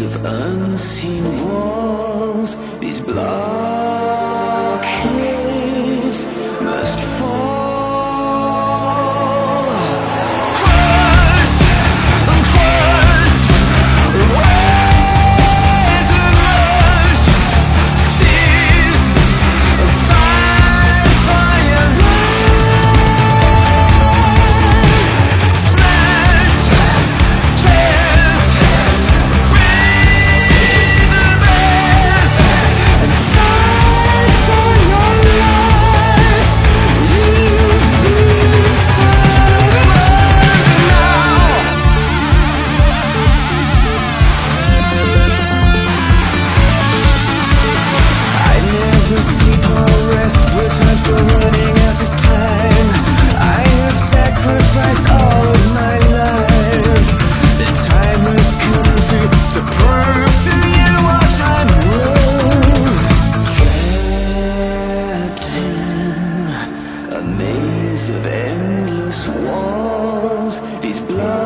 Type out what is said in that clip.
of unseen walls, these blocks. of endless walls, these blood.